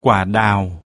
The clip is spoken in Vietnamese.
quả đào.